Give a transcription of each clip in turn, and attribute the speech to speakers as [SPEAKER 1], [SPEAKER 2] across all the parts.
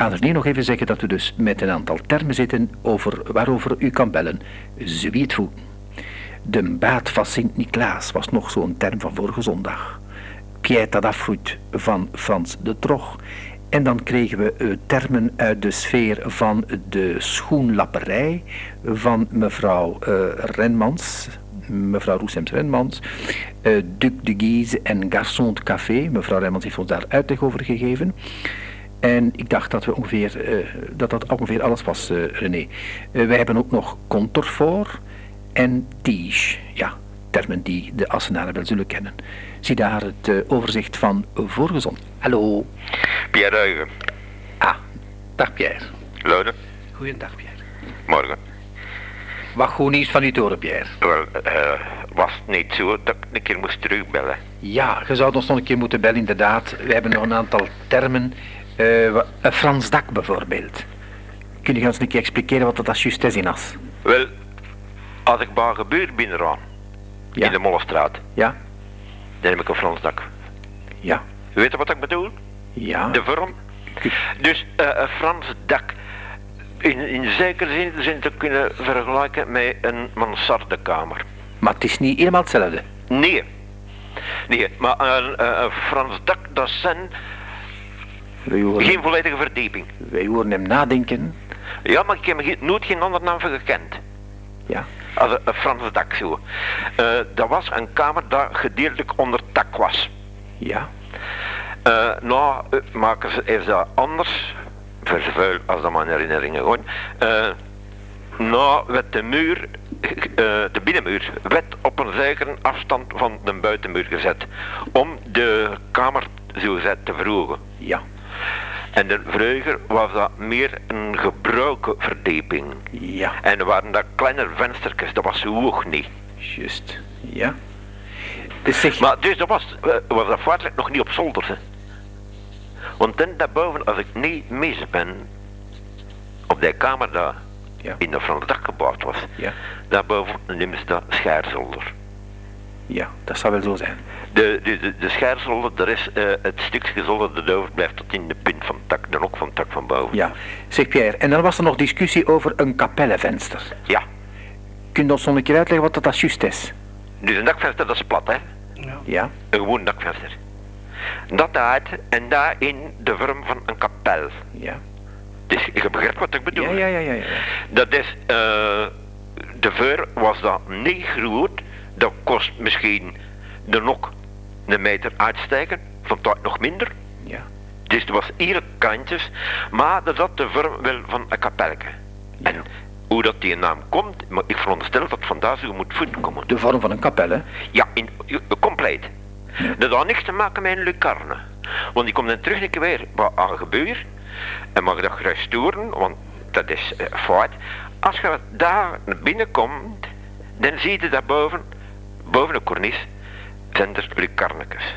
[SPEAKER 1] Anders nog even zeggen dat we dus met een aantal termen zitten over waarover u kan bellen. Zwietvoeten. De baat van Sint-Niklaas was nog zo'n term van vorige zondag. Pieta d'Afruit van Frans de Trog. En dan kregen we uh, termen uit de sfeer van de schoenlapperij van mevrouw uh, Renmans, mevrouw Roesems Renmans, uh, Duc de Guise en Garçon de Café. Mevrouw Renmans heeft ons daar uitleg over gegeven. En ik dacht dat, we ongeveer, uh, dat dat ongeveer alles was, uh, René. wij hebben ook nog contorfort en tige. Ja, termen die de Assenaren wel zullen kennen. Zie daar het overzicht van voorgezond. Hallo.
[SPEAKER 2] Pierre Ruigen.
[SPEAKER 1] Ah, dag Pierre.
[SPEAKER 2] Lode.
[SPEAKER 1] Goeiedag Pierre.
[SPEAKER 2] Morgen.
[SPEAKER 1] Wat goed nieuws van u horen, Pierre?
[SPEAKER 2] Wel, uh, was het niet zo dat ik een keer moest terugbellen?
[SPEAKER 1] Ja, je zou ons nog een keer moeten bellen, inderdaad. We hebben nog een aantal termen. Uh, een Frans dak bijvoorbeeld. Kun je ons een keer expliceren wat dat juist is in as?
[SPEAKER 2] Wel, als ik bij gebuurt binnenraan, ja. in de Mollestraat,
[SPEAKER 1] ja.
[SPEAKER 2] dan heb ik een Frans dak.
[SPEAKER 1] Ja.
[SPEAKER 2] Weet je wat ik bedoel?
[SPEAKER 1] Ja.
[SPEAKER 2] De vorm? Dus uh, een Frans dak in, in zekere zin zijn te kunnen vergelijken met een mansardekamer.
[SPEAKER 1] Maar het is niet helemaal hetzelfde?
[SPEAKER 2] Nee. Nee, maar een, een Frans dak, dat zijn geen volledige verdieping.
[SPEAKER 1] Wij horen hem nadenken.
[SPEAKER 2] Ja, maar ik heb nooit geen andere naam voor gekend.
[SPEAKER 1] Ja.
[SPEAKER 2] Als een, een Frans dak zo. Uh, dat was een kamer dat gedeeltelijk onder dak was.
[SPEAKER 1] Ja.
[SPEAKER 2] Uh, nou, maken ze even dat anders vervuil als dat mijn herinneringen gewoon. Uh, nou werd de muur, de binnenmuur, werd op een zekere afstand van de buitenmuur gezet. Om de kamer zo te verhogen.
[SPEAKER 1] Ja.
[SPEAKER 2] En de vroeger was dat meer een gebruiken verdieping.
[SPEAKER 1] Ja.
[SPEAKER 2] En er waren dat kleine venstertjes, dat was zo hoog niet.
[SPEAKER 1] Juist, ja. Dus zeg...
[SPEAKER 2] Maar dus dat was, was dat feitelijk nog niet op zolder, hè. Want dan daarboven, als ik niet mis ben, op die kamer daar
[SPEAKER 1] ja.
[SPEAKER 2] in de Frans dak gebouwd was,
[SPEAKER 1] ja.
[SPEAKER 2] daarboven ze dat schaarzolder.
[SPEAKER 1] Ja, dat zou wel zo zijn.
[SPEAKER 2] De, de, de, de schaarzolder, daar is uh, het stukje zolder dat blijft tot in de punt van het tak, de nok van het tak van boven.
[SPEAKER 1] Ja, zeg Pierre, en dan was er nog discussie over een kapellenvenster.
[SPEAKER 2] Ja.
[SPEAKER 1] Kun je ons nog een keer uitleggen wat dat juist is?
[SPEAKER 2] Dus een dakvenster, dat is plat, hè?
[SPEAKER 1] Ja. ja.
[SPEAKER 2] Een gewoon dakvenster. Dat uit en daar in de vorm van een kapel.
[SPEAKER 1] Ja.
[SPEAKER 2] Dus je begrijpt wat ik bedoel.
[SPEAKER 1] Ja, ja, ja, ja. ja.
[SPEAKER 2] Dat is, uh, de veur was dat niet groot. Dat kost misschien de nok een meter uitsteken, van tijd nog minder.
[SPEAKER 1] Ja.
[SPEAKER 2] Dus er was hier kantjes, maar dat had de vorm wel van een kapelke.
[SPEAKER 1] Ja.
[SPEAKER 2] En hoe dat die naam komt, maar ik veronderstel dat vandaar zo moet voeten komen.
[SPEAKER 1] De vorm van een kapel, hè?
[SPEAKER 2] Ja, in, compleet. Ja. Dat had niks te maken met een lucarne. Want die komt dan terug een keer weer wat aan gebeur. En mag dat gerust storen, want dat is uh, fout. Als je daar naar binnen komt, dan zie je daar boven, boven de cornice, er lucarnekes.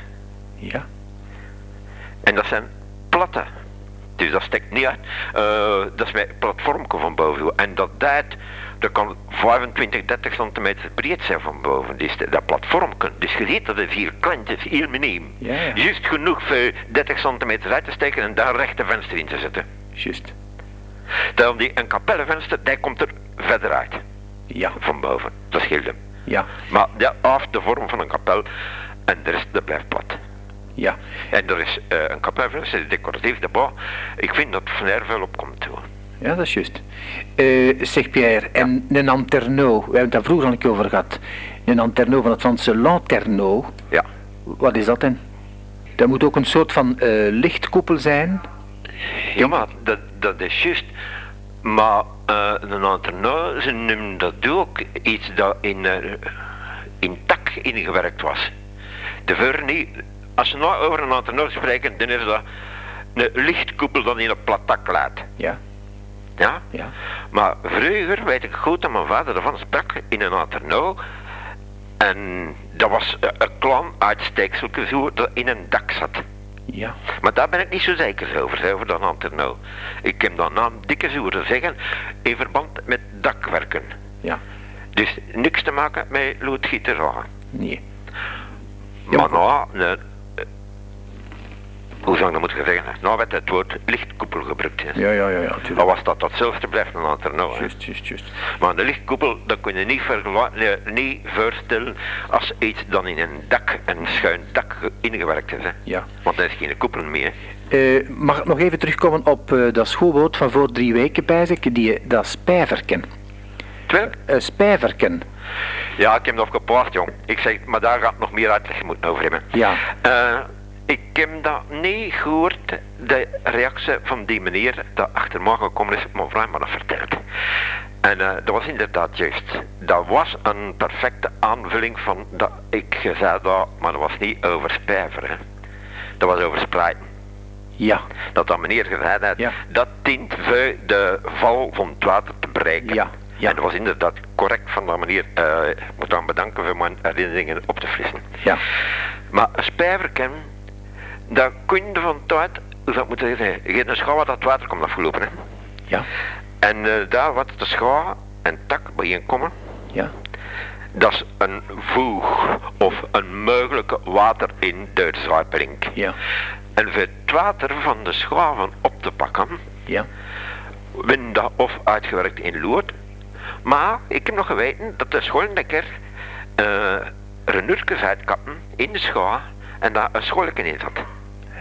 [SPEAKER 1] Ja.
[SPEAKER 2] En dat zijn platte. Dus dat steekt niet uit. Uh, dat is met platformke van boven. En dat duidt, dat kan 25, 30 centimeter breed zijn van boven. Dus dat platformke. Dus je ziet dat de vier klantjes heel miniem.
[SPEAKER 1] Ja, ja.
[SPEAKER 2] Juist genoeg voor 30 centimeter uit te steken en daar rechte venster in te zetten.
[SPEAKER 1] Juist.
[SPEAKER 2] Dan die een kapellenvenster, die komt er verder uit.
[SPEAKER 1] Ja.
[SPEAKER 2] Van boven. Dat scheelt hem.
[SPEAKER 1] Ja.
[SPEAKER 2] Maar de, af de vorm van een kapel en de rest dat blijft plat.
[SPEAKER 1] Ja.
[SPEAKER 2] En er is uh, een kapelvenster, decoratief debat. Ik vind dat Van Ervel opkomt. Hoor.
[SPEAKER 1] Ja, dat is juist. Uh, zeg Pierre, ja. en een anterno, we hebben het daar vroeger al een keer over gehad. Een anterno van het Franse lanterneau.
[SPEAKER 2] Ja.
[SPEAKER 1] Wat is dat dan? Dat moet ook een soort van uh, lichtkoepel zijn.
[SPEAKER 2] Ja, maar dat, dat is juist. Maar uh, een anterneau, ze noemen dat ook iets dat in, in tak ingewerkt was. De niet. Als ze nou over een anterneau spreken, dan is dat een lichtkoepel dat in een plat tak laat.
[SPEAKER 1] Ja.
[SPEAKER 2] Ja?
[SPEAKER 1] Ja.
[SPEAKER 2] Maar vroeger weet ik goed dat mijn vader ervan sprak in een anterneau. En dat was een klein uitsteekseltje zo dat in een dak zat.
[SPEAKER 1] Ja.
[SPEAKER 2] Maar daar ben ik niet zo zeker over, over dat anterneau. Ik heb dan naam dikke zoeren zeggen in verband met dakwerken.
[SPEAKER 1] Ja.
[SPEAKER 2] Dus niks te maken met loodgieterij.
[SPEAKER 1] Nee.
[SPEAKER 2] Ja, maar nou, hoe zou ik dat moeten zeggen? Nou werd het woord lichtkoepel gebruikt.
[SPEAKER 1] Ja, ja, ja, ja, tuurlijk.
[SPEAKER 2] was dat datzelfde blijft een aantal nou.
[SPEAKER 1] Juist, juist, juist.
[SPEAKER 2] Maar de lichtkoepel, dat kun je niet, niet voorstellen als iets dan in een dak, een schuin dak ge- ingewerkt is. Hè.
[SPEAKER 1] Ja.
[SPEAKER 2] Want dat is geen koepel meer.
[SPEAKER 1] Eh, mag ik nog even terugkomen op eh, dat schoolwoord van voor drie weken, ik, die, dat spijverken.
[SPEAKER 2] Terwijl,
[SPEAKER 1] Eh, spijverken.
[SPEAKER 2] ja, ik heb dat gepaard, jong. Ik zeg, maar daar gaat nog meer uitleg moeten over hebben.
[SPEAKER 1] Ja.
[SPEAKER 2] Ik heb dat niet gehoord, de reactie van die meneer dat achter me gekomen is, maar vraag me dat verteld. En eh, dat was inderdaad juist. Dat was een perfecte aanvulling van dat ik zei dat, maar dat was niet over spijver. Hè. Dat was over spreiden.
[SPEAKER 1] Ja.
[SPEAKER 2] Dat dat meneer gezegd had,
[SPEAKER 1] Ja.
[SPEAKER 2] dat dient voor de val van het water te bereiken.
[SPEAKER 1] Ja, ja.
[SPEAKER 2] En dat was inderdaad correct van dat meneer. Eh, ik moet dan bedanken voor mijn herinneringen op te frissen.
[SPEAKER 1] Ja.
[SPEAKER 2] Maar spijverken, daar kun je van tijd, hoe zou ik moeten zeggen, geen schouw wat dat water komt afgelopen. Hè.
[SPEAKER 1] Ja.
[SPEAKER 2] En eh, daar wat de schouw en tak bijeenkomen,
[SPEAKER 1] Ja.
[SPEAKER 2] dat is een voeg of een mogelijke water in de zuipeling.
[SPEAKER 1] Ja.
[SPEAKER 2] En voor het water van de schouwen op te pakken,
[SPEAKER 1] Ja.
[SPEAKER 2] win dat of uitgewerkt in lood. Maar ik heb nog geweten dat de schooldekker eh renurkes uitkappen in de schouw en daar een schoolken in zat.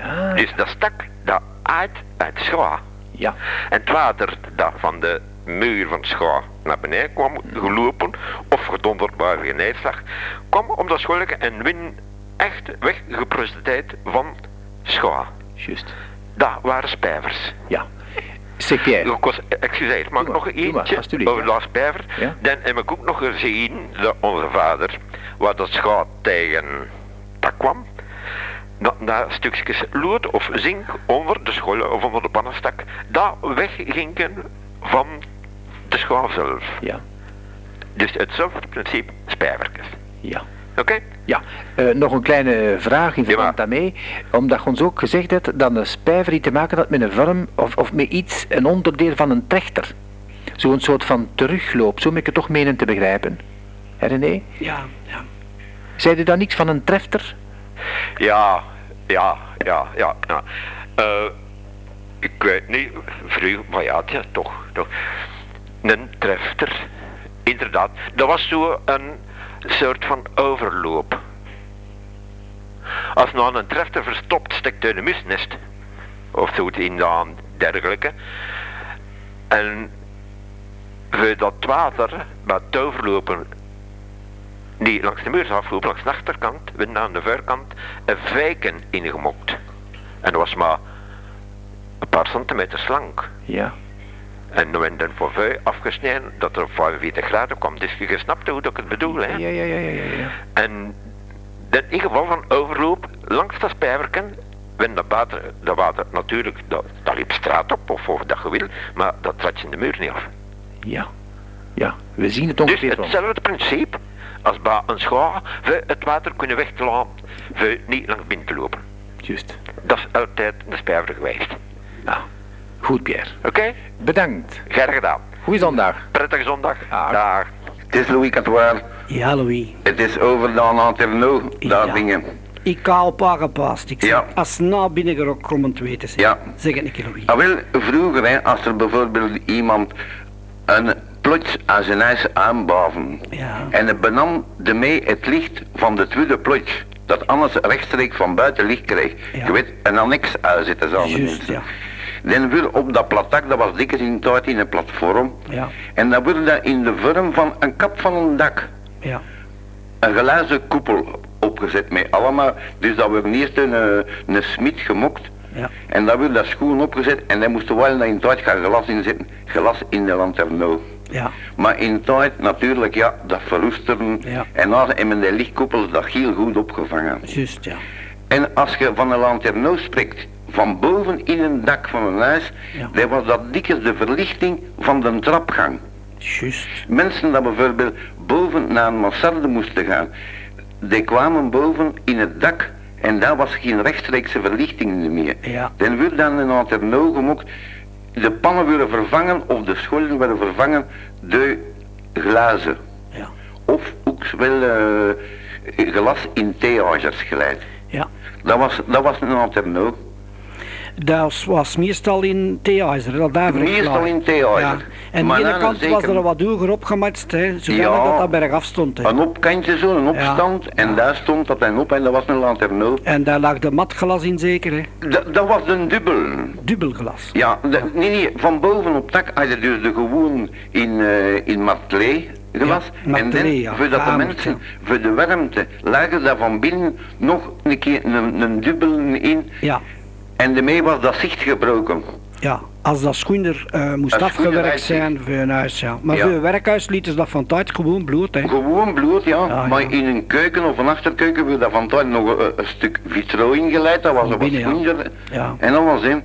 [SPEAKER 1] Ja.
[SPEAKER 2] Dus dat stak dat uit uit de schouw.
[SPEAKER 1] Ja.
[SPEAKER 2] En het water dat van de muur van schouw naar beneden kwam gelopen of gedonderd bij een neerslag, kwam om dat schoolken en win echt weggeprocedeerd van schouw.
[SPEAKER 1] Juist.
[SPEAKER 2] Dat waren spijvers.
[SPEAKER 1] Ja. Zeg Pierre.
[SPEAKER 2] Excuseer, mag ik nog
[SPEAKER 1] maar,
[SPEAKER 2] eentje over
[SPEAKER 1] ja.
[SPEAKER 2] Lars Pijver?
[SPEAKER 1] Ja.
[SPEAKER 2] Dan heb ik ook nog gezien dat onze vader, waar dat schaat tegen dat kwam, dat daar stukjes lood of zink onder de school of onder de pannenstak, dat weggingen van de schaal zelf.
[SPEAKER 1] Ja.
[SPEAKER 2] Dus hetzelfde principe spijverkes.
[SPEAKER 1] Ja.
[SPEAKER 2] Oké?
[SPEAKER 1] Ja, eh, nog een kleine vraag in verband
[SPEAKER 2] Ja,
[SPEAKER 1] daarmee. Omdat je ons ook gezegd hebt dat een spijver iets te maken had met een vorm of, of met iets, een onderdeel van een trechter. Zo'n soort van terugloop, zo moet ik het toch menen te begrijpen. Hè René?
[SPEAKER 3] Ja, ja.
[SPEAKER 1] Zei u dan niks van een trefter?
[SPEAKER 2] Ja, ja, ja, ja. ja. Eh, ik weet niet, vroeger, maar ja, toch, toch. Een trefter, inderdaad. Dat was zo een soort van overloop. Als nou een trefter verstopt steekt uit een musnest, of zoiets in dat dergelijke, en voor dat water, het overlopen die langs de muur aflopen, langs de achterkant, werd aan de voorkant een vijken ingemokt. En dat was maar een paar centimeter lang.
[SPEAKER 1] Ja.
[SPEAKER 2] En dan werd er voor vuil afgesneden dat er op 45 graden kwam. Dus je snapt hoe dat ik het bedoel, hè?
[SPEAKER 1] Ja, ja, ja, ja, ja. ja.
[SPEAKER 2] En in geval van overloop langs dat spijverken, wenn dat water, dat water natuurlijk, dat, dat liep straat op of, of dat je wil, maar dat trad je in de muur niet af.
[SPEAKER 1] Ja. Ja, we zien het
[SPEAKER 2] Dus
[SPEAKER 1] ongeveer wel.
[SPEAKER 2] hetzelfde principe als bij een schouw, voor het water kunnen weg te laten, voor niet langs binnen te lopen.
[SPEAKER 1] Juist.
[SPEAKER 2] Dat is altijd de spijver geweest.
[SPEAKER 1] Nou, goed Pierre.
[SPEAKER 2] Oké?
[SPEAKER 1] Bedankt.
[SPEAKER 2] Graag gedaan.
[SPEAKER 1] Goeie zondag.
[SPEAKER 2] Prettige zondag.
[SPEAKER 1] Dag.
[SPEAKER 2] Dag.
[SPEAKER 4] Het is Louis Catoir.
[SPEAKER 3] Ja, Louis.
[SPEAKER 4] Het is over de Lanterneau, daar
[SPEAKER 3] Ja.
[SPEAKER 4] dingen.
[SPEAKER 3] Ik kaal parapaast. Ik zeg,
[SPEAKER 4] Ja.
[SPEAKER 3] als na binnen gerokt komen te weten. Zeg,
[SPEAKER 4] Ja.
[SPEAKER 3] zeg het een keer, Louis.
[SPEAKER 4] Ah, wel, vroeger, hè, als er bijvoorbeeld iemand een plots aan zijn ijs aanbaven
[SPEAKER 3] Ja.
[SPEAKER 4] en het benam ermee het licht van de tweede plots, dat anders rechtstreeks van buiten licht kreeg.
[SPEAKER 3] Ja.
[SPEAKER 4] Je weet, een annex uitzetten men
[SPEAKER 3] Juist,
[SPEAKER 4] mensen.
[SPEAKER 3] ja.
[SPEAKER 4] Dan wil op dat platak, dat was dikwijls in de tijd in een platform,
[SPEAKER 3] Ja.
[SPEAKER 4] en dan wordt dat in de vorm van een kap van een dak.
[SPEAKER 3] Ja.
[SPEAKER 4] een glazen koepel opgezet met allemaal. Dus dat werd eerst een, eh, een smid gemokt.
[SPEAKER 3] Ja.
[SPEAKER 4] En dan werd dat schoen opgezet en dan moesten we wel in tijd gaan glas inzetten. Glas in de lanterneau.
[SPEAKER 3] Ja.
[SPEAKER 4] Maar in tijd natuurlijk, ja, dat verroesteren.
[SPEAKER 3] Ja.
[SPEAKER 4] En dan hebben de lichtkoepels dat heel goed opgevangen.
[SPEAKER 3] Juist, ja.
[SPEAKER 4] En als je van een lanterneau spreekt, van boven in een dak van een huis,
[SPEAKER 3] Ja.
[SPEAKER 4] dan was dat dikwijls de verlichting van de trapgang.
[SPEAKER 3] Juist.
[SPEAKER 4] Mensen dat bijvoorbeeld boven naar een mansarde moesten gaan, die kwamen boven in het dak en daar was geen rechtstreekse verlichting meer.
[SPEAKER 3] Ja.
[SPEAKER 4] Dan werd dan een lanterneau gemokt, de pannen werden vervangen of de scholen werden vervangen door glazen.
[SPEAKER 3] Ja.
[SPEAKER 4] Of ook wel eh, glas in theagers geleid.
[SPEAKER 3] Ja.
[SPEAKER 4] Dat was, dat was een lanterneau.
[SPEAKER 3] Dat was meestal in daar
[SPEAKER 4] Meestal in theater.
[SPEAKER 3] Ja. En aan de ene kant
[SPEAKER 4] zeker-
[SPEAKER 3] was er wat hoger opgematst, hè,
[SPEAKER 4] Ja.
[SPEAKER 3] dat dat bergaf stond. Hè.
[SPEAKER 4] Een opkantje zo, een opstand, en
[SPEAKER 3] Ja.
[SPEAKER 4] daar stond dat en op en dat was een lanterno.
[SPEAKER 3] En daar lag de matglas in zeker, hè.
[SPEAKER 4] Dat, dat was een dubbel.
[SPEAKER 3] Dubbelglas.
[SPEAKER 4] Ja, de- nee, nee, van boven op dak had je dus de gewoon in, eh in martelee glas.
[SPEAKER 3] Ja,
[SPEAKER 4] en dan,
[SPEAKER 3] ja,
[SPEAKER 4] voor dat de mensen, voor de warmte, lagen daar van binnen nog een keer een, een dubbel in.
[SPEAKER 3] Ja,
[SPEAKER 4] En daarmee was dat zicht gebroken.
[SPEAKER 3] ja. Als dat schoender eh, moest afgewerkt zijn voor een huis, ja. Maar
[SPEAKER 4] Ja.
[SPEAKER 3] voor een werkhuis lieten ze dat van tijd gewoon bloed, hè.
[SPEAKER 4] Gewoon bloed, ja.
[SPEAKER 3] Ja,
[SPEAKER 4] maar
[SPEAKER 3] ja.
[SPEAKER 4] in een keuken of een achterkeuken werd daar van tijd nog een, een stuk vitro ingeleid. Dat was een wat schoender.
[SPEAKER 3] Ja.
[SPEAKER 4] En dat was hem.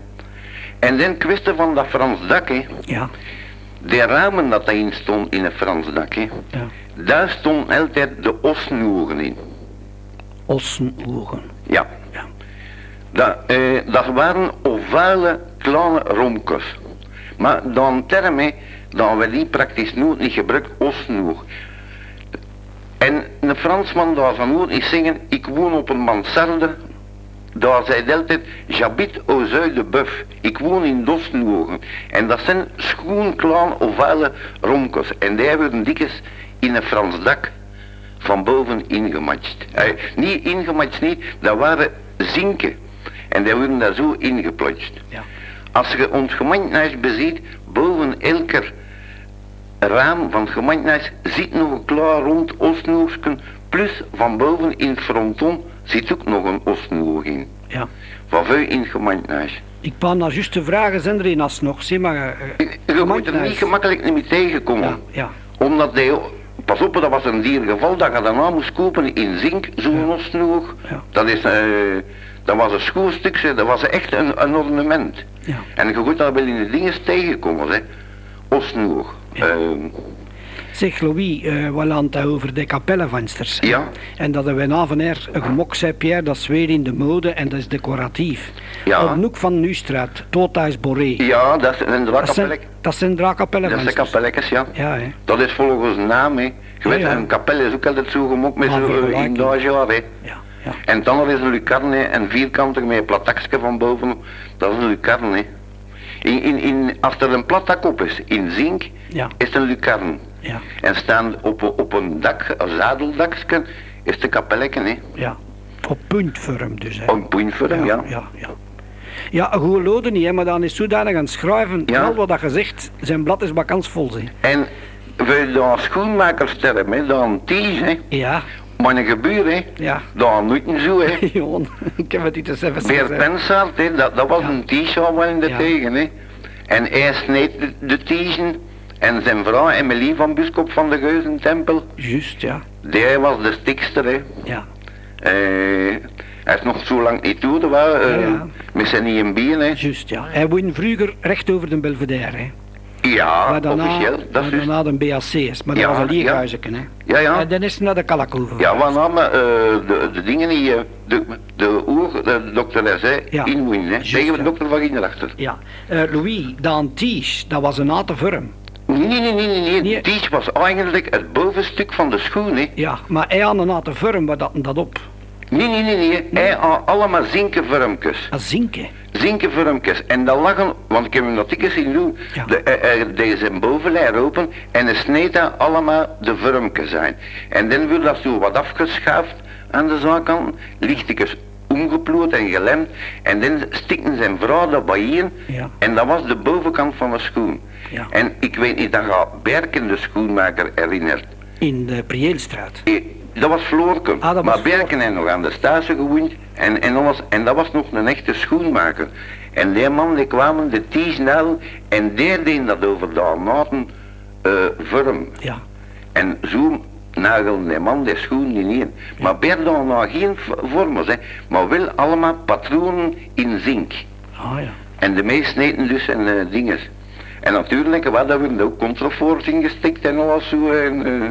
[SPEAKER 4] En dan kwestie van dat Frans dak, hè.
[SPEAKER 3] Ja,
[SPEAKER 4] De ramen dat daarin stond in het Frans dak, hè.
[SPEAKER 3] ja.
[SPEAKER 4] Daar stond altijd de osnoeren in.
[SPEAKER 3] Ossenogen.
[SPEAKER 4] Ja. Dat, eh, dat waren ovale kleine romkes. Maar dan termen, dan werd die praktisch nooit niet gebruikt, osnoer. En een Fransman daar van hoort niet zingen, ik woon op een mansarde. Daar zei hij altijd, j'habite au Zuid de Buff. Ik woon in Dosnoegen. En dat zijn schoon kleine ovale romkes. En die worden dikjes in een Frans dak van boven ingematcht. Eh, niet ingematcht, niet, dat waren zinken. En die worden daar zo ingeplotst.
[SPEAKER 3] Ja.
[SPEAKER 4] Als je ons gemeentehuis beziet, boven elke raam van het gemeentehuis zit nog een klaar rond osnoersken, plus van boven in het fronton zit ook nog een osnoer in.
[SPEAKER 3] Ja.
[SPEAKER 4] Van veel in het gemeentehuis.
[SPEAKER 3] Ik pan naar juist te vragen, zijn er een alsnog, zie maar. eh,
[SPEAKER 4] Je moet er niet gemakkelijk niet mee tegenkomen.
[SPEAKER 3] Ja, ja.
[SPEAKER 4] Omdat die, pas op, dat was een diergeval dat je daarna moest kopen in zink, zo'n osnoer.
[SPEAKER 3] Ja.
[SPEAKER 4] Dat, is, eh, dat was een schoenstukje, dat was echt een, een ornament.
[SPEAKER 3] Ja.
[SPEAKER 4] En je moet daar wel in de dingen tegenkomen, hè. Osnoer. Ehm,
[SPEAKER 3] Zeg Louis, eh we het over de kapellenvensters.
[SPEAKER 4] Ja.
[SPEAKER 3] En dat hebben we navener een gemok zei Pierre, dat is weer in de mode en dat is decoratief.
[SPEAKER 4] Ja.
[SPEAKER 3] Op Noek van Nustraat, Toothuis Boré.
[SPEAKER 4] ja, dat
[SPEAKER 3] dat, zijn,
[SPEAKER 4] draakkapellek.
[SPEAKER 3] dat zijn
[SPEAKER 4] Dat zijn
[SPEAKER 3] draakkapellenvensters.
[SPEAKER 4] kapelletjes, ja.
[SPEAKER 3] Ja, hè.
[SPEAKER 4] Dat is volgens naam, hè. Je
[SPEAKER 3] Ja,
[SPEAKER 4] weet,
[SPEAKER 3] ja.
[SPEAKER 4] een kapel is ook altijd zo gemokt met zo'n
[SPEAKER 3] vergelijking.
[SPEAKER 4] in jaar, hè.
[SPEAKER 3] Ja, ja.
[SPEAKER 4] En dan is een lucarne en vierkantig met een platakje van boven. Dat is een lucarne. In, in, in, als er een plat dak op is, in zink,
[SPEAKER 3] Ja.
[SPEAKER 4] is het een lucarne.
[SPEAKER 3] Ja,
[SPEAKER 4] En staan op, op een dak, een zadeldakje, is het een kapelletje, hè.
[SPEAKER 3] ja. Op puntvorm dus. Hè.
[SPEAKER 4] Een puntvorm, ja.
[SPEAKER 3] ja, ja. Ja, een goede loden niet, hè, maar dan is zodanig aan het schrijven.
[SPEAKER 4] Ja.
[SPEAKER 3] Wel wat dat gezegd, zijn blad is vakantsvol. Hè.
[SPEAKER 4] En voor de schoenmakersterm, hè, dan ties, hè.
[SPEAKER 3] Ja,
[SPEAKER 4] Maar een gebuur, hè.
[SPEAKER 3] ja.
[SPEAKER 4] Moet je zo, hè.
[SPEAKER 3] Ik heb het niet eens even
[SPEAKER 4] Beer
[SPEAKER 3] gezegd.
[SPEAKER 4] Pensaert, hè, dat, dat was
[SPEAKER 3] Ja.
[SPEAKER 4] een t-shirt wel in de
[SPEAKER 3] Ja.
[SPEAKER 4] tegen. Hè. En hij sneed de, de tiezen en zijn vrouw Emily van Buskop van de Geuzentempel,
[SPEAKER 3] Juist, ja.
[SPEAKER 4] die was de stikster. Hè.
[SPEAKER 3] Ja,
[SPEAKER 4] Eh, hij is nog zo lang niet toe, waar, eh,
[SPEAKER 3] Ja, ja.
[SPEAKER 4] met zijn niet bier. Hè.
[SPEAKER 3] juist, ja. Hij woonde vroeger recht over de Belvedere. Hè.
[SPEAKER 4] Ja,
[SPEAKER 3] maar daarna,
[SPEAKER 4] officieel, dat is
[SPEAKER 3] maar
[SPEAKER 4] juist.
[SPEAKER 3] daarna de BAC is, maar dat was een
[SPEAKER 4] ja.
[SPEAKER 3] leerhuisje. Hè.
[SPEAKER 4] Ja, ja.
[SPEAKER 3] En dan is hij naar de Kalakhoeven.
[SPEAKER 4] Ja, wat namen eh, de, de dingen die eh, de, de oer, de dokter zei,
[SPEAKER 3] Ja.
[SPEAKER 4] inwoen, hè. Tegen de dokter van Ginder
[SPEAKER 3] Ja. Eh, Louis, dan Ties, dat was een nate vorm.
[SPEAKER 4] Nee, nee, nee, nee, nee.
[SPEAKER 3] Nee.
[SPEAKER 4] Ties was eigenlijk het bovenstuk van de schoen, hè.
[SPEAKER 3] Ja, maar hij had een vorm, waar dat dat op?
[SPEAKER 4] Nee, nee, nee, nee. Hij had allemaal zinkenvormkes.
[SPEAKER 3] Een zinken.
[SPEAKER 4] Zinkenvormkes. En dat lagen, want ik heb hem dat dikjes zien doen.
[SPEAKER 3] Ja.
[SPEAKER 4] De, eh, eh, deze zijn bovenlijn open en hij sneed daar allemaal de vormkes zijn. En dan werd dat zo wat afgeschaafd aan de zijkant, lichtjes omgeploerd en gelemd. En dan stikten zijn vrouw daarbij in.
[SPEAKER 3] Ja.
[SPEAKER 4] En dat was de bovenkant van de schoen.
[SPEAKER 3] Ja.
[SPEAKER 4] En ik weet niet, dat gaat Berken de schoenmaker herinnert.
[SPEAKER 3] In de Prieelstraat.
[SPEAKER 4] Eh, Dat was Floorken,
[SPEAKER 3] Ah,
[SPEAKER 4] maar. Berken heeft nog aan de stage gewoond en, en, dat was, en dat was nog een echte schoenmaker. En die man die kwamen de tiesnel en die deed dat over de naten eh vorm.
[SPEAKER 3] Ja.
[SPEAKER 4] En zo nagelde die man die schoen niet in. Maar Bert had nog geen vormers, hè, maar wel allemaal patronen in zink.
[SPEAKER 3] Ah ja.
[SPEAKER 4] En de meest sneden dus en eh dingen. En natuurlijk, wat, daar werden ook contraforts ingestikt en alles zo. En, eh,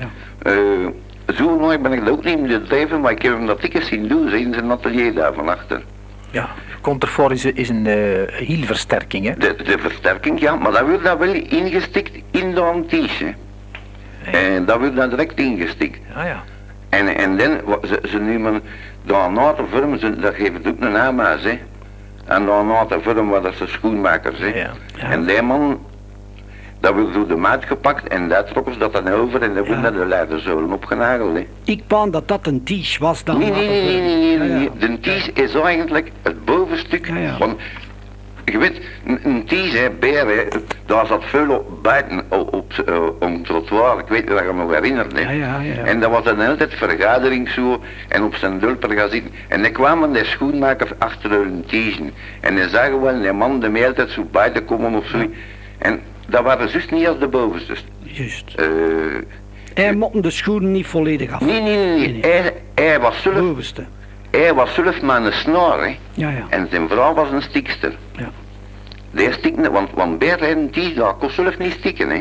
[SPEAKER 3] Ja.
[SPEAKER 4] Zo nooit ben ik dat ook niet in het leven, maar ik heb hem dat dikjes zien doen, in zijn atelier daar van achter.
[SPEAKER 1] Ja, Contrafor is, is een eh hielversterking, hè?
[SPEAKER 4] De, de versterking, ja, maar dat wordt dat wel ingestikt in de antiche. En dat wordt dan direct ingestikt.
[SPEAKER 1] Ah ja.
[SPEAKER 4] En, en dan, ze, ze nemen de vorm, ze, dat geeft ook een naam aan, hè. En daarna te film wat dat ze schoenmakers, hè.
[SPEAKER 1] Ja.
[SPEAKER 4] En die man, dat werd door de maat gepakt en dat trokken ze dat dan over en dat werd naar de leiderzolen opgenageld, hè.
[SPEAKER 3] Ik paan dat dat een tige was dan.
[SPEAKER 4] Nee, nee, nee, nee, nee. De ties is eigenlijk het bovenstuk van... Je weet, een, ties, hè, beer, daar zat veel op buiten op, op, eh, het trottoir. Ik weet niet of je me herinnert, hè.
[SPEAKER 3] Ja, ja, ja.
[SPEAKER 4] En dat was dan altijd vergadering zo, en op zijn dulper gaan zitten. En dan kwamen de schoenmakers achter hun tiezen. En dan zagen we die man de hele tijd zo buiten komen of zo. En dat waren dus niet als de bovenste.
[SPEAKER 3] Juist.
[SPEAKER 4] Eh,
[SPEAKER 3] Hij mocht de schoenen niet volledig af.
[SPEAKER 4] nee, nee, nee, nee. Hij, hij was zelf,
[SPEAKER 3] Bovenste.
[SPEAKER 4] hij was maar een snor, hè.
[SPEAKER 3] Ja, ja.
[SPEAKER 4] En zijn vrouw was een stikster.
[SPEAKER 3] Ja.
[SPEAKER 4] Die stikte, want, want die, dat kon zelf niet stikken, hè.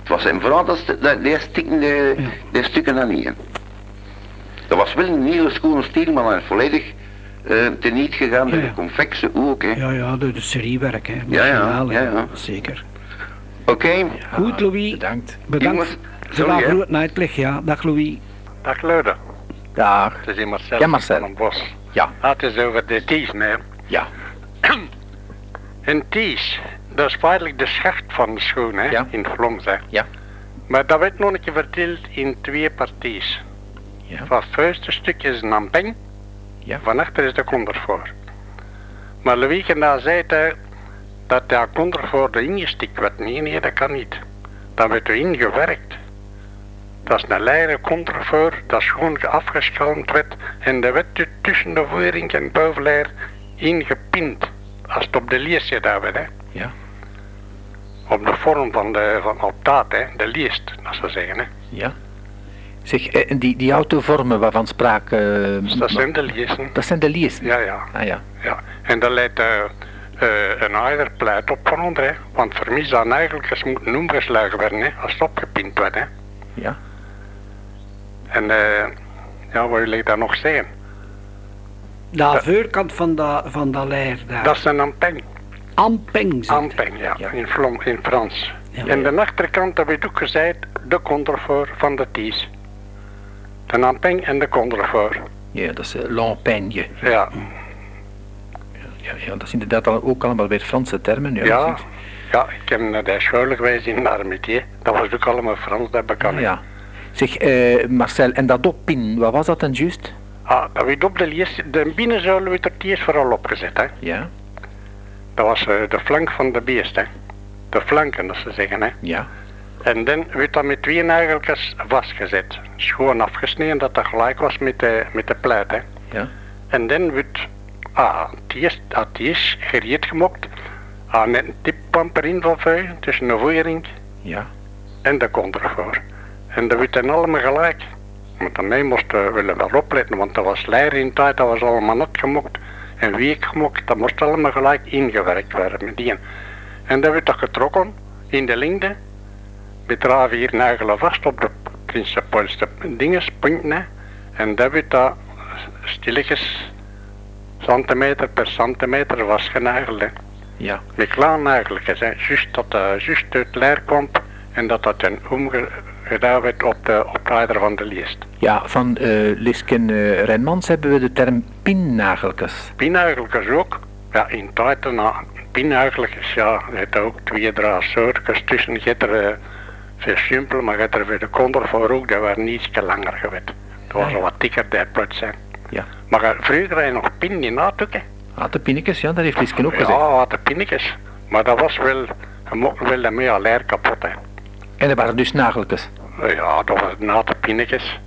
[SPEAKER 4] Het was zijn vrouw dat, dat die de,
[SPEAKER 3] Ja.
[SPEAKER 4] die stukken dan niet. Dat was wel een hele schone stiel, maar hij is volledig eh teniet gegaan door
[SPEAKER 3] Ja,
[SPEAKER 4] de convexe ook, hè.
[SPEAKER 3] Ja, ja, de, de seriewerk, hè.
[SPEAKER 4] Ja, ja, ja.
[SPEAKER 3] Zeker.
[SPEAKER 4] Oké,
[SPEAKER 3] Goed, Louis.
[SPEAKER 1] Bedankt.
[SPEAKER 3] Bedankt.
[SPEAKER 4] Jongens,
[SPEAKER 3] Ze
[SPEAKER 4] sorry, hè.
[SPEAKER 3] groot uitleg, ja. Dag Louis.
[SPEAKER 5] Dag Lude,
[SPEAKER 1] Dag.
[SPEAKER 5] het is hier Marcel,
[SPEAKER 1] Ja, Marcel.
[SPEAKER 5] van een bos.
[SPEAKER 1] Ja.
[SPEAKER 5] Ah, het is over de Ties, nee.
[SPEAKER 1] Ja.
[SPEAKER 5] Een Ties, dat is feitelijk de schacht van de schoen, hè,
[SPEAKER 1] Ja.
[SPEAKER 5] in Vloms, hè.
[SPEAKER 1] Ja.
[SPEAKER 5] Maar dat werd nog een keer verdeeld in twee parties.
[SPEAKER 1] Ja.
[SPEAKER 5] Van het voorste stuk is een ampeng,
[SPEAKER 1] Ja.
[SPEAKER 5] van achter is de kondervoor. Maar Louis nou zei hij dat de kondervoor er ingestikt werd. Nee, nee, dat kan niet. Dat werd er ingewerkt. Dat is een leire kondervoor, dat is gewoon afgeschalmd werd en dat werd er tussen de voering en bovenleer ingepint. Als het op de lies gedaan werd, hè.
[SPEAKER 1] Ja.
[SPEAKER 5] Op de vorm van de, van op taat, hè. De liest, dat zou zeggen, hè.
[SPEAKER 1] Ja. Zeg, eh, en die, die autovormen waarvan sprake... eh,
[SPEAKER 5] Dus dat zijn de liesten.
[SPEAKER 1] dat zijn de liesen.
[SPEAKER 5] Ja, ja.
[SPEAKER 1] Ah ja.
[SPEAKER 5] Ja, en dat leidt eh, eh, een eiderpleit op van onder, hè. Want voor mij is dat eigenlijk eens moeten omgeslagen worden, hè. Als het opgepind wordt, hè.
[SPEAKER 1] Ja.
[SPEAKER 5] En, eh, ja, wat wil ik daar nog zeggen?
[SPEAKER 3] De voorkant van dat van dat leer daar.
[SPEAKER 5] Dat is een ampeng.
[SPEAKER 3] Ampeng.
[SPEAKER 5] Ampeng, ja,
[SPEAKER 1] Ja.
[SPEAKER 5] In, Vlom, in Frans.
[SPEAKER 3] Ja.
[SPEAKER 5] en de achterkant heb ik ook gezegd, de contrefort van de Ties. De ampeng en de contrefort.
[SPEAKER 1] Ja, dat is uh.
[SPEAKER 5] Ja,
[SPEAKER 1] Ja, ja, dat is inderdaad al, ook allemaal weer Franse termen. Ja.
[SPEAKER 5] ja. Ja, ik heb naar de school geweest in Armetier. Dat was ook allemaal Frans, dat bekend.
[SPEAKER 1] Ja. Zeg, eh, Marcel, en dat oppin, wat was dat dan juist?
[SPEAKER 5] Ah, dat werd op de lies, de binnenzuil werd er eerst vooral opgezet, hè.
[SPEAKER 1] Ja.
[SPEAKER 5] Dat was eh, de flank van de beest, hè. De flanken, dat ze zeggen, hè.
[SPEAKER 1] Ja.
[SPEAKER 5] En dan werd dat met twee nageltjes vastgezet. Schoon afgesneden, dat dat gelijk was met de, met de pleit, hè.
[SPEAKER 1] Ja.
[SPEAKER 5] En dan werd, ah, het is, ah, het is gereed gemokt. Ah, net een tippamp erin van vuil, tussen de voering
[SPEAKER 1] Ja.
[SPEAKER 5] en de contrefort. En dat werd dan allemaal gelijk. Maar daarmee moesten we willen wel opletten, want dat was leer in tijd, dat was allemaal nat gemokt en week gemokt. Dat moest allemaal gelijk ingewerkt worden met die. En dat werd dat getrokken in de lengte, met daar vier nagelen vast op de principaalste dingen, punten. En dat werd dat stilletjes, centimeter per centimeter was genageld. hè.
[SPEAKER 1] Ja.
[SPEAKER 5] Met hè. Juist dat dat juist uit leer kwam en dat dat dan omgedaan werd op de opleider van de lijst.
[SPEAKER 1] Ja, van eh Lisken eh Rijnmans hebben we de term pinnageltjes.
[SPEAKER 5] Pinnageltjes ook. Ja, in tijd na pinnageltjes, ja, je hebt ook twee, drie soortjes tussen. Je er eh, veel simpel, maar je er voor de konder voor ook, dat waren iets langer geweest. Dat was
[SPEAKER 1] Ah, ja.
[SPEAKER 5] wat dikker, die plots zijn.
[SPEAKER 1] Ja.
[SPEAKER 5] Maar eh, vroeger had je nog pin in nadoeken.
[SPEAKER 1] Ah, de pinnetjes, ja, dat heeft Lisken ook gezegd.
[SPEAKER 5] Ja, de pinnetjes. Maar dat was wel, je mocht wel daarmee al leer kapot, hè.
[SPEAKER 1] En er waren dus nageltjes.
[SPEAKER 5] Ja, dat was na de pinnetjes.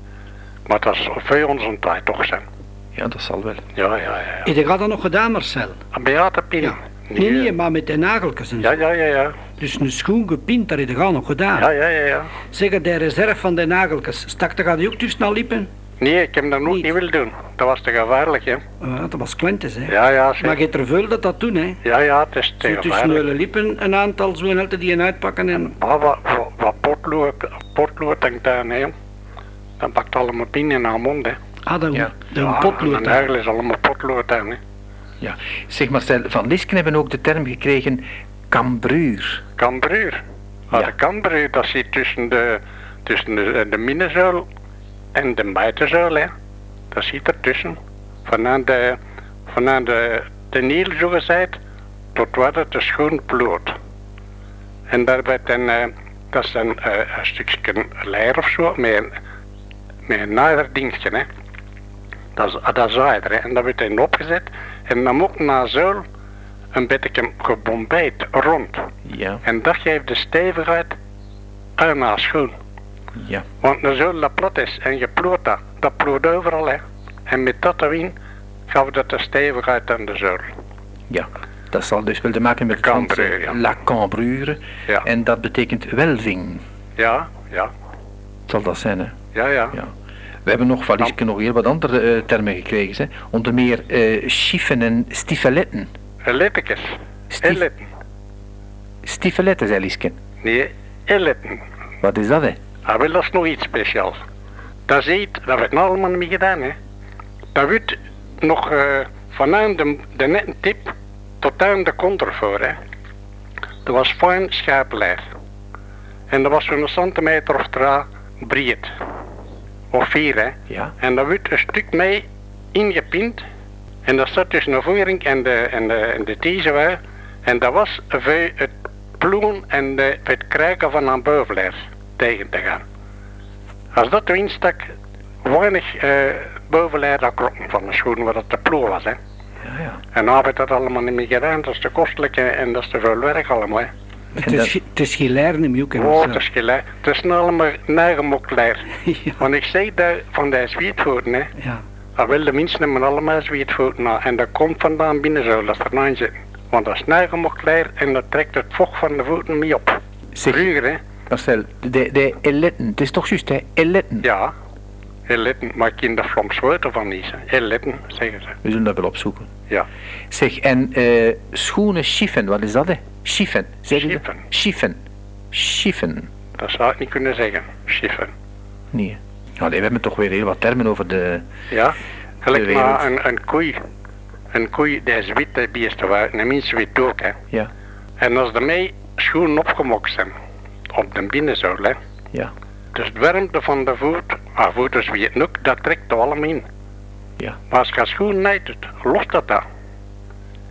[SPEAKER 5] Maar dat is veel onze tijd toch zijn.
[SPEAKER 1] Ja, dat zal wel.
[SPEAKER 5] Ja, ja, ja. ja.
[SPEAKER 3] Heb je dat nog gedaan, Marcel?
[SPEAKER 5] Een beate pin.
[SPEAKER 3] Ja. Nee, nee, maar met de nageltjes en zo.
[SPEAKER 5] Ja, ja, ja, ja.
[SPEAKER 3] Dus een schoen gepint, dat heb je nog gedaan.
[SPEAKER 5] Ja, ja, ja, ja.
[SPEAKER 3] Zeg, de reserve van de nageltjes, stak er die ook tussen al liepen?
[SPEAKER 5] Nee, ik heb dat nog
[SPEAKER 3] Niet.
[SPEAKER 5] niet willen doen. Dat was te gevaarlijk, hè.
[SPEAKER 3] Uh, dat was klentes, hè.
[SPEAKER 5] Ja, ja,
[SPEAKER 3] Maar
[SPEAKER 5] zeg.
[SPEAKER 3] je er veel dat dat doen, hè.
[SPEAKER 5] Ja, ja, het is te
[SPEAKER 3] Zo tussen
[SPEAKER 5] gevaarlijk.
[SPEAKER 3] de lippen een aantal zo en altijd die een uitpakken en...
[SPEAKER 5] Ah, wat, wat, wat potlood, potlood denkt daar, hè. Dan pakt allemaal pin in haar mond, hè.
[SPEAKER 3] Ah, dat
[SPEAKER 1] Ja.
[SPEAKER 3] de
[SPEAKER 5] Ja,
[SPEAKER 3] potlood.
[SPEAKER 5] Eigenlijk is allemaal potlood aan, hè.
[SPEAKER 1] Ja. Zeg Marcel, van Lisken hebben ook de term gekregen cambruur.
[SPEAKER 5] Kambruur. Ah,
[SPEAKER 1] Ja.
[SPEAKER 5] De kambruur, dat zit tussen de, tussen de, de middenzuil en de buitenzuil, hè. Dat zit ertussen. Vanaan de, vanaan de, de Niel zo gezegd, tot wat het de schoen bloot. En daar werd een, eh, dat is een, eh, een stukje leer of zo, met een, met een nader dingetje, hè. Dat is, dat is aardig, hè. En dat werd dan opgezet. En dan moet na zo een beetje gebombeerd rond.
[SPEAKER 1] Ja,
[SPEAKER 5] En dat geeft de stevigheid aan haar schoen.
[SPEAKER 1] Ja.
[SPEAKER 5] Want een zool dat plat is en je ploert dat, dat ploert overal hè. En met dat erin gaf dat de stevigheid aan de zool.
[SPEAKER 1] Ja, dat zal dus wel te maken met
[SPEAKER 5] Cambrure, ja.
[SPEAKER 1] la cambrure.
[SPEAKER 5] Ja.
[SPEAKER 1] En dat betekent welving,
[SPEAKER 5] Ja, ja,
[SPEAKER 1] zal dat zijn hè.
[SPEAKER 5] ja, ja.
[SPEAKER 1] Ja. We hebben nog, Valiesje, nog heel wat andere eh, termen gekregen. Hè. Onder meer schiefen en stifeletten.
[SPEAKER 5] Lettekes.
[SPEAKER 1] Stief-
[SPEAKER 5] Illetten.
[SPEAKER 1] Stifeletten, zei Liesken.
[SPEAKER 5] Nee, illetten.
[SPEAKER 1] Wat is dat, hè?
[SPEAKER 5] Ah, dat is nog iets speciaals. Dat is iets, dat werd nou allemaal niet gedaan, hè. Dat wordt nog eh vanuit de, de nette tip tot aan de contervoor, hè. Dat was fijn schaapleer. En dat was zo'n centimeter of dra breed. Of vier, hè.
[SPEAKER 1] Ja.
[SPEAKER 5] En daar wordt een stuk mee ingepint. En dat zat tussen de voering en de, en de, en de. En dat was voor het ploegen en de, voor het krijgen van een bovenleer tegen te gaan. Als dat erin stak, weinig eh bovenleer dat klokken van de schoen, waar dat de ploeg was. Hè.
[SPEAKER 1] Ja, ja.
[SPEAKER 5] En nou werd dat allemaal niet meer gedaan, dat is te kostelijk hè, en dat is te veel werk allemaal. Hè.
[SPEAKER 3] Het is,
[SPEAKER 1] dat-
[SPEAKER 3] ge- het is geen leer niet meer,
[SPEAKER 5] Oh, het is gelijk. Het is nou allemaal nagemokleer.
[SPEAKER 3] ja,
[SPEAKER 5] Want ik zei daar van die zwietvoeten, hè.
[SPEAKER 3] ja.
[SPEAKER 5] Wel, de mensen hebben allemaal zwietvoeten nou, en dat komt vandaan binnen zo, dat er nou zit. Want dat is nagemokleer en dat trekt het vocht van de voeten mee op.
[SPEAKER 1] Zeg,
[SPEAKER 5] Vroeger, hè.
[SPEAKER 1] Marcel, de, de illetten, het is toch juist, hè? Illetten.
[SPEAKER 5] Ja. Elitten, maar ik ken de Vlaams woorden van niet, zeggen ze.
[SPEAKER 1] We zullen dat wel opzoeken.
[SPEAKER 5] Ja.
[SPEAKER 1] Zeg, en eh schoenen schiefen, wat is dat, hè? Schiefen. Zeg je?
[SPEAKER 5] Schiefen.
[SPEAKER 1] Schiefen. Schiefen.
[SPEAKER 5] Dat zou ik niet kunnen zeggen. Schiffen.
[SPEAKER 1] Nee. Allee, we hebben toch weer heel wat termen over de...
[SPEAKER 5] Ja. Gelijk
[SPEAKER 1] De
[SPEAKER 5] maar een, een koei. Een koei, die is wit, die beesten waar. En mensen wit ook, hè.
[SPEAKER 1] Ja.
[SPEAKER 5] En als ermee schoenen opgemokt zijn, op de binnenzool, hè.
[SPEAKER 1] Ja.
[SPEAKER 5] Dus de warmte van de voet, ah, voet is wie het ook, dat trekt er allemaal in.
[SPEAKER 1] Ja.
[SPEAKER 5] Maar als je schoen doet, lost dat dan.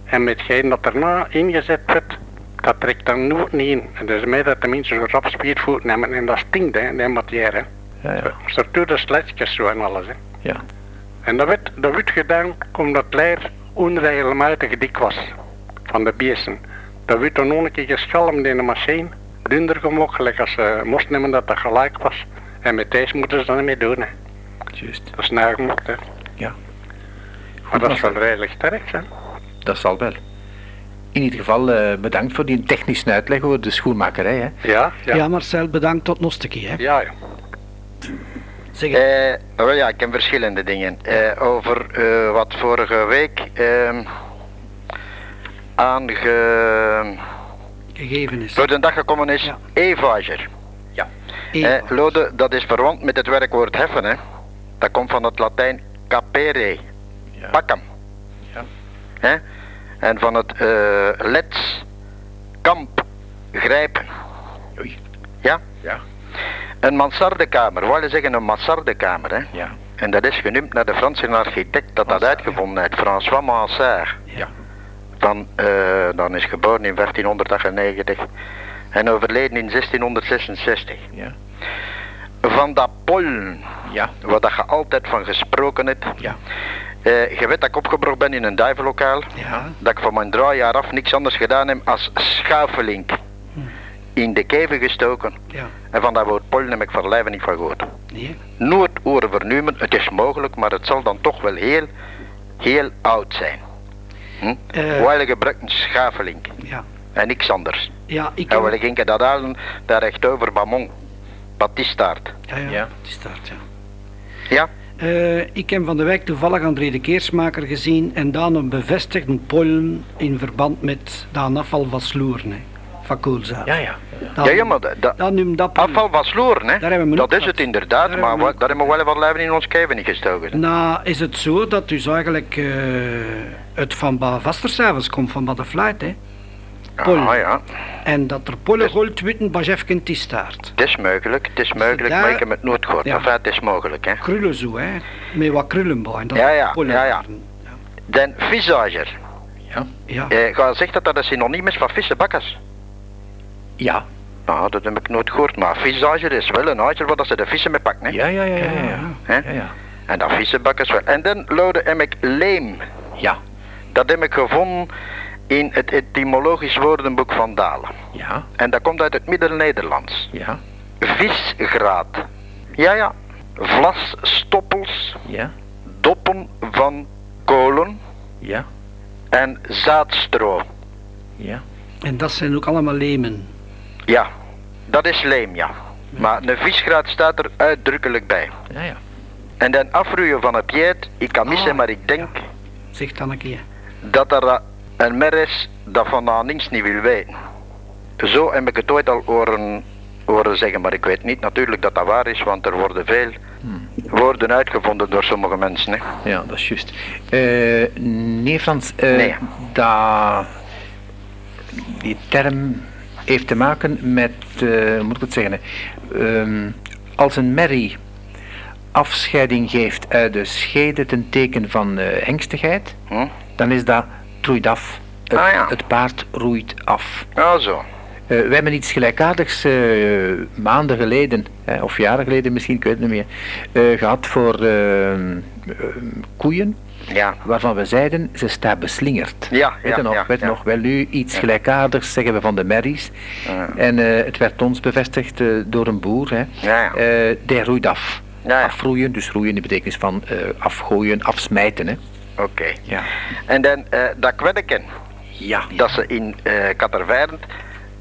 [SPEAKER 5] En met geen dat erna ingezet wordt, dat trekt dan nooit niet in. En dus mij dat de mensen zo rap spiervoet nemen en dat stinkt, hè, die matière.
[SPEAKER 1] Ja, ja.
[SPEAKER 5] Ze doen de sletjes zo en alles, hè.
[SPEAKER 1] Ja.
[SPEAKER 5] En dat werd, dat werd gedaan omdat het leer onregelmatig dik was van de beesten. Dat werd dan nog een keer geschalmd in de machine, dunner gemokt, gelijk als ze moest nemen dat dat gelijk was. En met deze moeten ze dan niet meer doen, hè.
[SPEAKER 1] Juist.
[SPEAKER 5] Dat is nagemokt, hè.
[SPEAKER 1] Ja.
[SPEAKER 5] Maar dat is wel redelijk sterk, hè.
[SPEAKER 1] Dat zal wel. In ieder geval eh, bedankt voor die technische uitleg over de schoenmakerij, hè?
[SPEAKER 5] Ja,
[SPEAKER 3] Ja.
[SPEAKER 5] ja.
[SPEAKER 3] Marcel, bedankt tot nog een keer. Hè.
[SPEAKER 5] Ja, ja.
[SPEAKER 3] Zeg,
[SPEAKER 6] Eh, wel ja, ik heb verschillende dingen. Eh, over eh, wat vorige week ehm aange...
[SPEAKER 3] gegeven is.
[SPEAKER 6] door de dag gekomen is,
[SPEAKER 3] Ja.
[SPEAKER 6] evager.
[SPEAKER 3] Eva.
[SPEAKER 6] Eh, Lode, dat is verwant met het werkwoord heffen. Hè. Dat komt van het Latijn capere,
[SPEAKER 1] Ja.
[SPEAKER 6] pakken.
[SPEAKER 1] Ja.
[SPEAKER 6] Hè? En van het eh lets, kamp, grijpen.
[SPEAKER 1] Oei.
[SPEAKER 6] Ja?
[SPEAKER 1] Ja.
[SPEAKER 6] Een mansardekamer, wat wil zeggen een mansardekamer. Hè?
[SPEAKER 1] Ja.
[SPEAKER 6] En dat is genoemd naar de Franse architect dat dat
[SPEAKER 1] Mansard,
[SPEAKER 6] uitgevonden heeft, François Mansart.
[SPEAKER 1] Ja.
[SPEAKER 6] Dan, eh, dan is geboren in 1498 en overleden in 1666.
[SPEAKER 1] Ja.
[SPEAKER 6] Van dat pollen,
[SPEAKER 1] Ja.
[SPEAKER 6] waar dat je altijd van gesproken hebt.
[SPEAKER 1] Ja.
[SPEAKER 6] Eh, je weet dat ik opgebroken ben in een duivenlokaal.
[SPEAKER 3] Ja.
[SPEAKER 6] Dat ik van mijn draaijaar af niks anders gedaan heb als schafelink in de keven gestoken.
[SPEAKER 3] Ja.
[SPEAKER 6] En van dat woord pollen heb ik van lijve niet van gehoord.
[SPEAKER 3] Nee.
[SPEAKER 6] Nooit horen vernemen, het is mogelijk, maar het zal dan toch wel heel, heel oud zijn. Hm?
[SPEAKER 3] Eh.
[SPEAKER 6] Een schafelink
[SPEAKER 3] Ja.
[SPEAKER 6] en niks anders.
[SPEAKER 3] Ja, ik
[SPEAKER 6] En ik denk dat halen, daar rechtover Bamon, Batistaart.
[SPEAKER 3] Ja, ja.
[SPEAKER 1] Ja.
[SPEAKER 3] Het is daar, ja.
[SPEAKER 6] Ja?
[SPEAKER 3] Eh, ik heb van de week toevallig André de Keersmaker gezien en dan een bevestigde pollen in verband met de afval van Sloeren, hè, van koolzaad.
[SPEAKER 1] Ja, ja.
[SPEAKER 3] Dat,
[SPEAKER 6] Ja, ja, maar dat, dat- afval van sloeren, hè?
[SPEAKER 3] Daar hebben we
[SPEAKER 6] dat is het inderdaad,
[SPEAKER 3] Daar
[SPEAKER 6] maar
[SPEAKER 3] we
[SPEAKER 6] daar hebben we wel wat lijven in ons keven niet gestoken.
[SPEAKER 3] Nou, is het zo dat dus eigenlijk eh, het van vastercijfers komt, van de fluit, hè.
[SPEAKER 6] Ah ja,
[SPEAKER 3] En dat er pollen gold witten, Bajefken tistaart.
[SPEAKER 6] het is mogelijk, het is mogelijk,
[SPEAKER 3] daar-
[SPEAKER 6] maar ik heb het nooit gehoord.
[SPEAKER 3] Ja.
[SPEAKER 6] Enfin, het is mogelijk, hè.
[SPEAKER 3] Krullen zo, hè. Met wat krullen bij. en dat
[SPEAKER 6] Ja, ja, ja, ja. Den visager.
[SPEAKER 1] Ja.
[SPEAKER 3] Ja.
[SPEAKER 6] Eh, ga zegt dat dat een synoniem is van vissenbakkers.
[SPEAKER 1] Ja.
[SPEAKER 6] Nou, dat heb ik nooit gehoord, maar visage is wel een uitje waar dat ze de vissen mee pakken. Hè?
[SPEAKER 1] Ja, ja, ja, ja. ja.
[SPEAKER 6] Hè?
[SPEAKER 1] ja, ja.
[SPEAKER 6] En dat vissenbakkers wel. En dan lode heb ik leem.
[SPEAKER 1] Ja.
[SPEAKER 6] Dat heb ik gevonden in het etymologisch woordenboek van Dalen.
[SPEAKER 1] Ja.
[SPEAKER 6] En dat komt uit het Middel-Nederlands.
[SPEAKER 1] Ja.
[SPEAKER 6] Visgraat. Ja, ja. Vlasstoppels,
[SPEAKER 1] Ja.
[SPEAKER 6] doppen van kolen
[SPEAKER 1] Ja.
[SPEAKER 6] en zaadstro.
[SPEAKER 1] Ja.
[SPEAKER 3] En dat zijn ook allemaal lemen.
[SPEAKER 6] Ja, dat is leem, ja. Maar een visgraat staat er uitdrukkelijk bij.
[SPEAKER 1] Ja, ja.
[SPEAKER 6] En dan afroeien van het piet, ik kan missen,
[SPEAKER 3] Ah,
[SPEAKER 6] maar ik denk
[SPEAKER 3] Zeg dan een keer.
[SPEAKER 6] dat er eh, een mer is dat van niks niet wil weten. Zo heb ik het ooit al horen, horen zeggen, maar ik weet niet natuurlijk dat dat waar is, want er worden veel woorden uitgevonden door sommige mensen. Hè.
[SPEAKER 1] Ja, dat is juist. Eh, nee, Frans.
[SPEAKER 6] Nee.
[SPEAKER 1] Dat, die term heeft te maken met, hoe moet ik het zeggen? Ehm, als een merrie afscheiding geeft uit de schede ten teken van eh hengstigheid,
[SPEAKER 6] Hm?
[SPEAKER 1] dan is dat troeit af. Het,
[SPEAKER 6] Ah, ja.
[SPEAKER 1] het paard roeit af.
[SPEAKER 6] Ja, zo.
[SPEAKER 1] Eh, we hebben iets gelijkaardigs maanden geleden, eh, of jaren geleden misschien, ik weet het niet meer, eh, gehad voor eh, eh, koeien,
[SPEAKER 6] Ja.
[SPEAKER 1] waarvan we zeiden, ze staan beslingerd.
[SPEAKER 6] Ja,
[SPEAKER 1] weet
[SPEAKER 6] ja,
[SPEAKER 1] nog,
[SPEAKER 6] ja,
[SPEAKER 1] weet
[SPEAKER 6] ja.
[SPEAKER 1] nog, wel nu iets gelijkaardigs zeggen we van de merries. En eh, het werd ons bevestigd eh, door een boer, hè.
[SPEAKER 6] Ja, ja.
[SPEAKER 1] Eh, die roeit af. Afroeien, dus roeien in de betekenis van afgooien, afsmijten.
[SPEAKER 6] Oké.
[SPEAKER 1] Ja.
[SPEAKER 6] En dan dat kweddeken,
[SPEAKER 1] Ja.
[SPEAKER 6] dat ze in Kattervijrend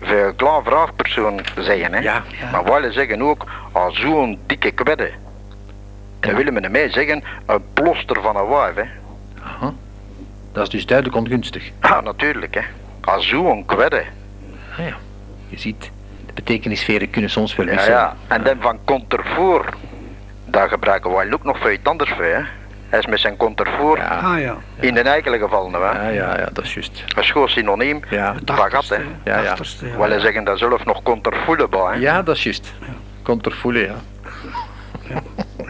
[SPEAKER 6] voor een klein vraagpersoon zeggen. Hè.
[SPEAKER 1] Ja.
[SPEAKER 6] Maar wij zeggen ook, als zo'n dikke kwedde, dan
[SPEAKER 1] Ja.
[SPEAKER 6] willen we ermee zeggen, een ploster van een wijf. Hè.
[SPEAKER 1] Aha. Dat is dus duidelijk ongunstig.
[SPEAKER 6] Ja, natuurlijk. Hè. Als zo'n kwedde.
[SPEAKER 1] Ah, ja. Je ziet, de betekenissferen kunnen soms wel
[SPEAKER 6] Ja,
[SPEAKER 1] wisselen.
[SPEAKER 6] ja. En dan van contervoer, daar gebruiken wij ook nog veel iets anders voor. Hè. Hij is met zijn contervoer
[SPEAKER 1] Ja.
[SPEAKER 3] Ah ja.
[SPEAKER 6] in de enkele gevallen. Hè.
[SPEAKER 1] Ja, ja, ja, dat is juist.
[SPEAKER 6] Dat is gewoon synoniem
[SPEAKER 1] Ja.
[SPEAKER 3] Het
[SPEAKER 6] van gat.
[SPEAKER 3] achterste.
[SPEAKER 6] Hè.
[SPEAKER 1] Ja, ja.
[SPEAKER 3] Ja.
[SPEAKER 6] Wij zeggen daar zelf nog contervoelen bij. Hè.
[SPEAKER 1] Ja, dat is juist. Komt er voelen, ja.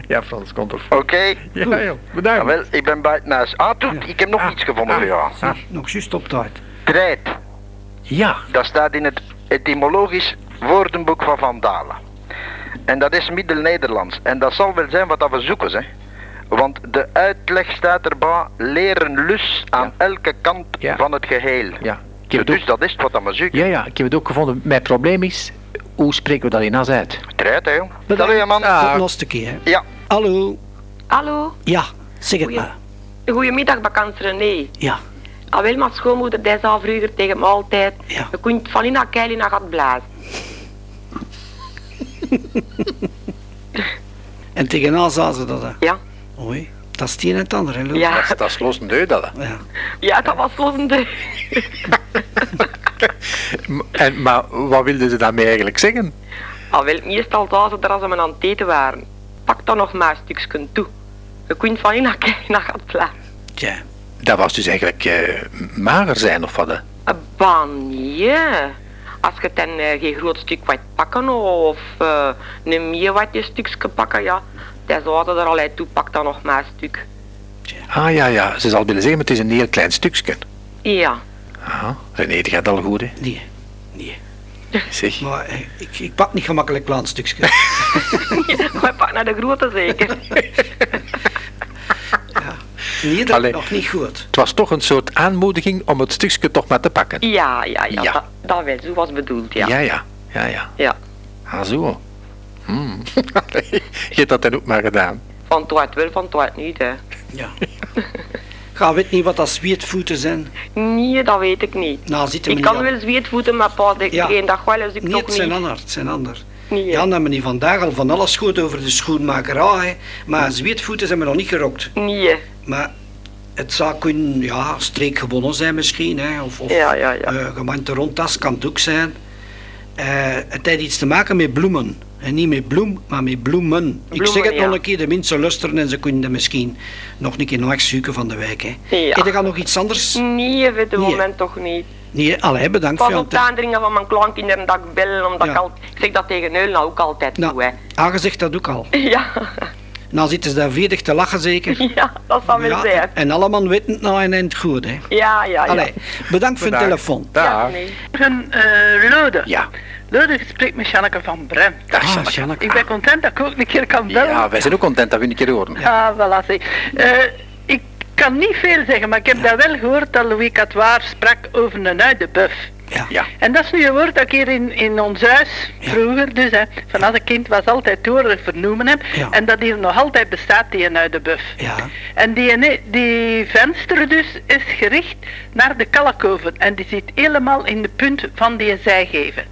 [SPEAKER 1] Ja, Frans, komt er voelen.
[SPEAKER 6] Oké.
[SPEAKER 1] Ja, joh,
[SPEAKER 6] Ja,
[SPEAKER 1] bedankt.
[SPEAKER 6] wel, ik ben bij het naast. Ah, toe, ik heb nog
[SPEAKER 1] Ah,
[SPEAKER 6] iets gevonden voor jou.
[SPEAKER 3] Zeg, nog juist op tijd.
[SPEAKER 6] Treid,
[SPEAKER 1] Ja,
[SPEAKER 6] dat staat in het etymologisch woordenboek van Van Dalen. En dat is Middel-Nederlands. En dat zal wel zijn wat dat we zoeken, hè. Want de uitleg staat erbij, leren lus aan elke kant
[SPEAKER 1] Ja.
[SPEAKER 6] van het geheel.
[SPEAKER 1] ja. Ik heb het
[SPEAKER 6] Dus
[SPEAKER 1] ook,
[SPEAKER 6] dat is het wat dat we zoeken.
[SPEAKER 1] ja, ja, ik heb het ook gevonden. Mijn probleem is, hoe spreken we dat in as uit?
[SPEAKER 6] Hè.
[SPEAKER 3] Bedankt.
[SPEAKER 6] Hallo, man.
[SPEAKER 1] Ah.
[SPEAKER 3] Tot nog een keer. hè.
[SPEAKER 6] Ja.
[SPEAKER 3] Hallo.
[SPEAKER 7] Hallo,
[SPEAKER 3] Ja, zeg het
[SPEAKER 7] Goeie-
[SPEAKER 3] maar.
[SPEAKER 7] goedemiddag, bakant René.
[SPEAKER 3] Ja.
[SPEAKER 7] Al wel, mijn schoonmoeder die zei vroeger tegen me altijd,
[SPEAKER 3] Ja.
[SPEAKER 7] je kunt van in een keil in een gat blazen.
[SPEAKER 3] En tegenaan zaten ze dat. hè.
[SPEAKER 7] Ja,
[SPEAKER 3] Oei. Dat is het een en het ander, hè,
[SPEAKER 7] ja,
[SPEAKER 1] dat is los een deur, dat.
[SPEAKER 3] Ja.
[SPEAKER 7] ja, dat was volgende.
[SPEAKER 1] En, maar wat wilden ze daarmee eigenlijk zeggen?
[SPEAKER 7] Al wel, meestal zaten ze er als ze me aan het eten waren. Pak dan nog maar een stukje toe. Je kunt van in in een gat blazen.
[SPEAKER 3] Tja.
[SPEAKER 1] Dat was dus eigenlijk eh, mager zijn of wat? hè?
[SPEAKER 7] Een baan, ja. Als je dan eh, geen groot stuk wat pakken of eh, een meer wat je stukje pakken, ja. Dan zouden er allerlei toe, pak dan nog maar een stuk.
[SPEAKER 1] Ah ja, ja, ze zal willen zeggen, maar het is een heel klein stukje.
[SPEAKER 7] Ja.
[SPEAKER 1] Aha, René, die gaat al goed, hè?
[SPEAKER 3] Nee. Nee.
[SPEAKER 1] Zeg.
[SPEAKER 3] Maar eh, ik, ik pak niet gemakkelijk klein stukje.
[SPEAKER 7] Maar pak naar de grote zeker.
[SPEAKER 3] Nee, dat
[SPEAKER 1] Allee.
[SPEAKER 3] nog niet goed.
[SPEAKER 1] Het was toch een soort aanmoediging om het stukje toch maar te pakken.
[SPEAKER 7] Ja, ja, ja.
[SPEAKER 1] Ja.
[SPEAKER 7] Dat, dat wel, zo was bedoeld, ja.
[SPEAKER 1] ja, ja. ja, ja.
[SPEAKER 7] Ja.
[SPEAKER 1] Ah, zo. Hmm. Allee, Je hebt dat dan ook maar gedaan.
[SPEAKER 7] Van het wordt wel, van het wordt niet, hè.
[SPEAKER 3] Ja. Ga weet niet wat dat zweetvoeten zijn.
[SPEAKER 7] Nee, dat weet ik niet.
[SPEAKER 3] Nou, zit
[SPEAKER 7] Ik kan wel zweetvoeten, maar pas ik
[SPEAKER 3] Ja.
[SPEAKER 7] één dag wel eens ik
[SPEAKER 3] Nee,
[SPEAKER 7] toch
[SPEAKER 3] het zijn
[SPEAKER 7] niet.
[SPEAKER 3] ander, het zijn ander.
[SPEAKER 7] Nee,
[SPEAKER 3] Ja, dan hebben we niet vandaag al van alles goed over de schoenmakerij, hè. maar zweetvoeten zijn we nog niet gerokt.
[SPEAKER 7] Nee.
[SPEAKER 3] Maar het zou kunnen, ja, streekgewonnen zijn misschien, hè, of, of
[SPEAKER 7] Ja, ja, ja.
[SPEAKER 3] eh, rondtas kan het ook zijn. Eh, het heeft iets te maken met bloemen. En niet met bloem, maar met bloemen. Ik zeg het
[SPEAKER 7] ja.
[SPEAKER 3] nog een keer, de mensen luisteren en ze kunnen dat misschien nog een keer nachtzoeken van de wijk. Hè.
[SPEAKER 7] Ja.
[SPEAKER 3] Heb je nog iets anders?
[SPEAKER 7] Nee, op dit
[SPEAKER 3] Nee.
[SPEAKER 7] moment toch niet.
[SPEAKER 3] Nee, allee, bedankt
[SPEAKER 7] Pas
[SPEAKER 3] voor
[SPEAKER 7] op
[SPEAKER 3] het...
[SPEAKER 7] het aandringen van mijn kleinkinderen dat ik bel, omdat
[SPEAKER 3] Ja.
[SPEAKER 7] ik al... Ik zeg dat tegen Eulen ook altijd
[SPEAKER 3] Nou,
[SPEAKER 7] toe, hè.
[SPEAKER 3] aangezegd dat ook al.
[SPEAKER 7] Ja.
[SPEAKER 3] Dan zitten ze daar vredig te lachen zeker.
[SPEAKER 7] Ja, dat zal wel zijn.
[SPEAKER 3] en allemaal weten het nou en eind goed, hè.
[SPEAKER 7] Ja, ja, ja.
[SPEAKER 3] Allee, bedankt voor de
[SPEAKER 1] Bedankt.
[SPEAKER 3] telefoon.
[SPEAKER 1] Dag.
[SPEAKER 7] Ja, nee.
[SPEAKER 8] Een uh, Lode.
[SPEAKER 1] Ja.
[SPEAKER 8] Lode gesprek met Janneke van Brem.
[SPEAKER 1] Dag,
[SPEAKER 3] Ah,
[SPEAKER 1] Janneke.
[SPEAKER 3] Janneke.
[SPEAKER 8] Ik ben content dat ik ook een keer kan bellen.
[SPEAKER 1] Ja, wij zijn ook content dat we een keer horen.
[SPEAKER 8] Ah, voilà. Eh, ik kan niet veel zeggen, maar ik heb dat wel gehoord dat Louis Catoir sprak over een uidenbuf.
[SPEAKER 3] Ja.
[SPEAKER 1] Ja.
[SPEAKER 8] En dat is nu een woord dat ik hier in, in ons huis vroeger, dus hè, van als een kind was altijd door vernoemen heb.
[SPEAKER 3] Ja.
[SPEAKER 8] En dat hier nog altijd bestaat, die een uidenbuf.
[SPEAKER 3] Ja.
[SPEAKER 8] En die, die venster dus is gericht naar de kalkoven en die zit helemaal in de punt van die zijgevel.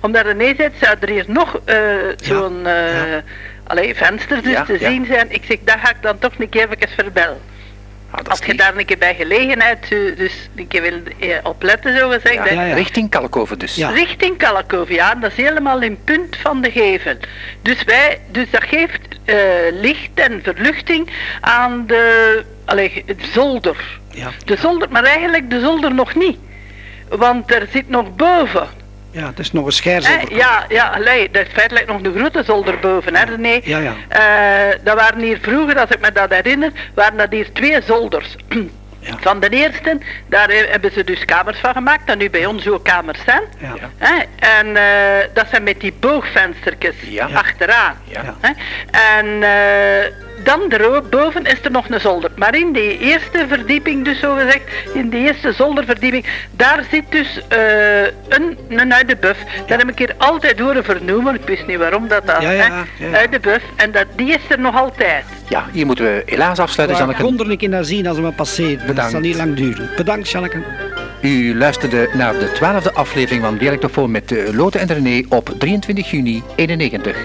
[SPEAKER 8] Omdat enerzijds zou er hier nog eh, zo'n eh
[SPEAKER 3] ja.
[SPEAKER 8] allee, venster dus
[SPEAKER 1] Ja,
[SPEAKER 8] te
[SPEAKER 1] ja.
[SPEAKER 8] zien zijn. Ik zeg, dat ga ik dan toch een keer even verbellen.
[SPEAKER 1] Ah,
[SPEAKER 8] Als je
[SPEAKER 1] lief.
[SPEAKER 8] daar een keer bij gelegenheid eh, dus een keer wil opletten, zo gezegd.
[SPEAKER 1] Ja,
[SPEAKER 8] hè.
[SPEAKER 3] Ja, ja.
[SPEAKER 1] Richting Kalkoven dus.
[SPEAKER 3] Ja.
[SPEAKER 8] Richting Kalkoven, ja, dat is helemaal in punt van de gevel. Dus, wij, dus dat geeft eh, licht en verluchting aan de allee, het zolder.
[SPEAKER 3] Ja.
[SPEAKER 8] De zolder, maar eigenlijk de zolder nog niet. Want er zit nog boven.
[SPEAKER 3] Ja, het is nog een
[SPEAKER 8] Hè,
[SPEAKER 3] scheerzolder.
[SPEAKER 8] ja, ja, allee, dat is feitelijk nog een grote zolder boven, hè, René?
[SPEAKER 3] Ja, ja.
[SPEAKER 8] Eh, dat waren hier vroeger, als ik me dat herinner, waren dat hier twee zolders.
[SPEAKER 3] Ja.
[SPEAKER 8] Van de eerste, daar he- hebben ze dus kamers van gemaakt, dat nu bij ons ook kamers zijn.
[SPEAKER 3] Ja.
[SPEAKER 8] Hè? En eh, dat zijn met die boogvenstertjes
[SPEAKER 1] Ja.
[SPEAKER 8] achteraan.
[SPEAKER 1] Ja.
[SPEAKER 8] Hè? En eh, dan boven is er nog een zolder. Maar in die eerste verdieping, dus zo gezegd, in die eerste zolderverdieping, daar zit dus eh, een, een uidenbuf. Dat heb ik hier altijd horen vernoemen. Ik wist niet waarom dat dat,
[SPEAKER 3] Ja, ja, ja.
[SPEAKER 8] Uidenbuf. En dat, die is er nog altijd.
[SPEAKER 1] Ja, hier moeten we helaas afsluiten, Janneke.
[SPEAKER 3] kon er een keer naar zien als we maar passeren. Dat
[SPEAKER 1] Bedankt.
[SPEAKER 3] zal niet lang duren. Bedankt, Janneke.
[SPEAKER 1] U luisterde naar de twaalfde aflevering van Dialectofoon met eh, Lotte en René op 23 juni 91.